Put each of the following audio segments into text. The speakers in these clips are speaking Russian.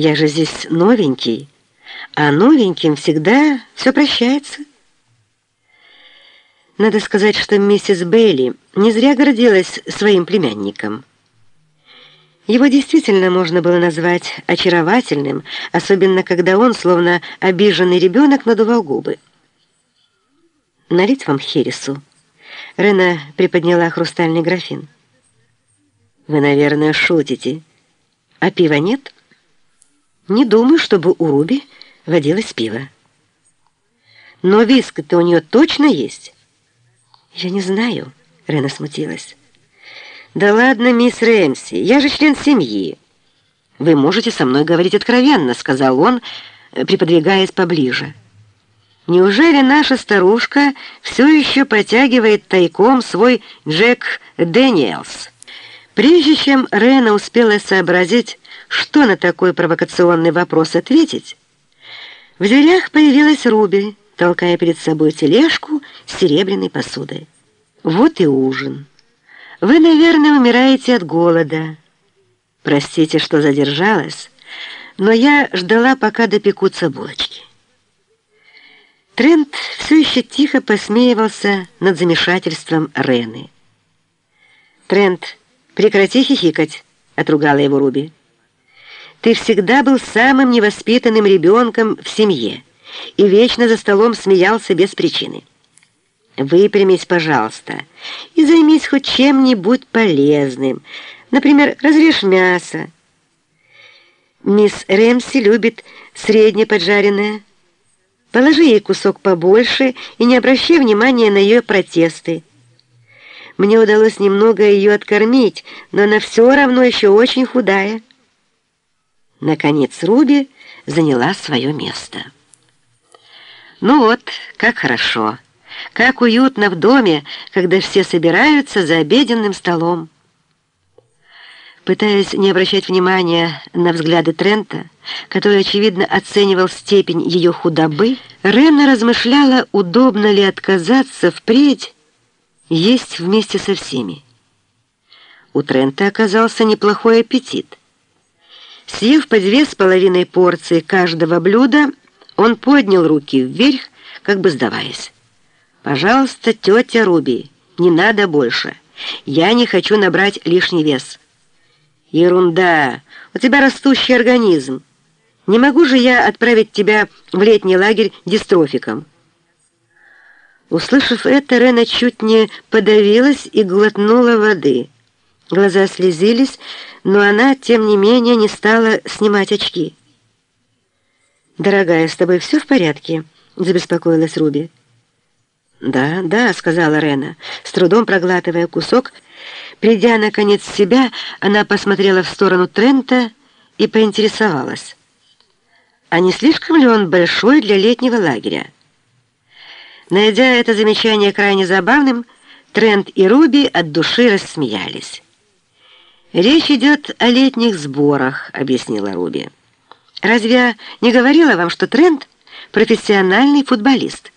Я же здесь новенький, а новеньким всегда все прощается. Надо сказать, что миссис Бейли не зря гордилась своим племянником. Его действительно можно было назвать очаровательным, особенно когда он, словно обиженный ребенок, надувал губы. «Налить вам хересу?» Рена приподняла хрустальный графин. «Вы, наверное, шутите. А пива нет?» «Не думаю, чтобы у Руби водилось пиво». «Но виски-то у нее точно есть?» «Я не знаю», — Рена смутилась. «Да ладно, мисс Рэмси, я же член семьи». «Вы можете со мной говорить откровенно», — сказал он, приподвигаясь поближе. «Неужели наша старушка все еще протягивает тайком свой Джек Дэниелс?» Прежде чем Рена успела сообразить, что на такой провокационный вопрос ответить, в дверях появилась Руби, толкая перед собой тележку с серебряной посудой. «Вот и ужин». Вы, наверное, умираете от голода. Простите, что задержалась, но я ждала, пока допекутся булочки. Трент все еще тихо посмеивался над замешательством Рены. «Трент, прекрати хихикать», — отругала его Руби. «Ты всегда был самым невоспитанным ребенком в семье и вечно за столом смеялся без причины». Выпрямись, пожалуйста, и займись хоть чем-нибудь полезным. Например, разрежь мясо. Мисс Рэмси любит средне поджаренное. Положи ей кусок побольше и не обращай внимания на ее протесты. Мне удалось немного ее откормить, но она все равно еще очень худая. Наконец Руби заняла свое место. «Ну вот, как хорошо». Как уютно в доме, когда все собираются за обеденным столом. Пытаясь не обращать внимания на взгляды Трента, который, очевидно, оценивал степень ее худобы, Ренна размышляла, удобно ли отказаться впредь есть вместе со всеми. У Трента оказался неплохой аппетит. Съев по две с половиной порции каждого блюда, он поднял руки вверх, как бы сдаваясь. «Пожалуйста, тетя Руби, не надо больше. Я не хочу набрать лишний вес». «Ерунда! У тебя растущий организм. Не могу же я отправить тебя в летний лагерь дистрофиком». Услышав это, Рена чуть не подавилась и глотнула воды. Глаза слезились, но она, тем не менее, не стала снимать очки. «Дорогая, с тобой все в порядке?» — забеспокоилась Руби. «Да, да», — сказала Рена, с трудом проглатывая кусок. Придя, наконец, в себя, она посмотрела в сторону Трента и поинтересовалась. А не слишком ли он большой для летнего лагеря? Найдя это замечание крайне забавным, Трент и Руби от души рассмеялись. «Речь идет о летних сборах», — объяснила Руби. «Разве я не говорила вам, что Трент — профессиональный футболист?»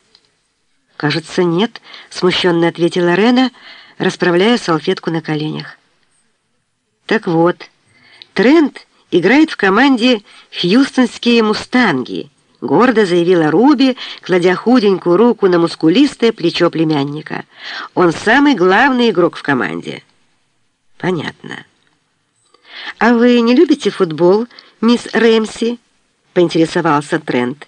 «Кажется, нет», — смущенно ответила Рена, расправляя салфетку на коленях. «Так вот, Трент играет в команде «Хьюстонские мустанги», — гордо заявила Руби, кладя худенькую руку на мускулистое плечо племянника. «Он самый главный игрок в команде». «Понятно». «А вы не любите футбол, мисс Рэмси?» — поинтересовался Трент.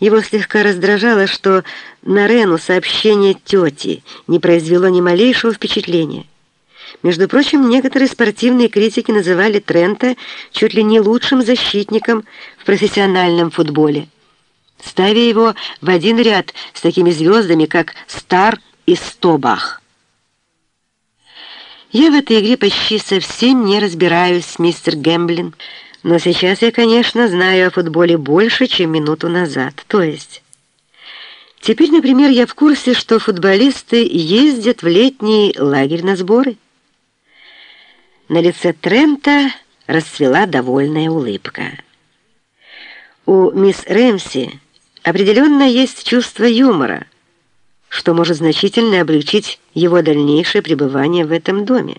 Его слегка раздражало, что на Рену сообщение тети не произвело ни малейшего впечатления. Между прочим, некоторые спортивные критики называли Трента чуть ли не лучшим защитником в профессиональном футболе, ставя его в один ряд с такими звездами, как Стар и Стобах. «Я в этой игре почти совсем не разбираюсь, мистер Гэмблин», но сейчас я, конечно, знаю о футболе больше, чем минуту назад. То есть... Теперь, например, я в курсе, что футболисты ездят в летний лагерь на сборы. На лице Трента расцвела довольная улыбка. У мисс Рэмси определенно есть чувство юмора, что может значительно облегчить его дальнейшее пребывание в этом доме.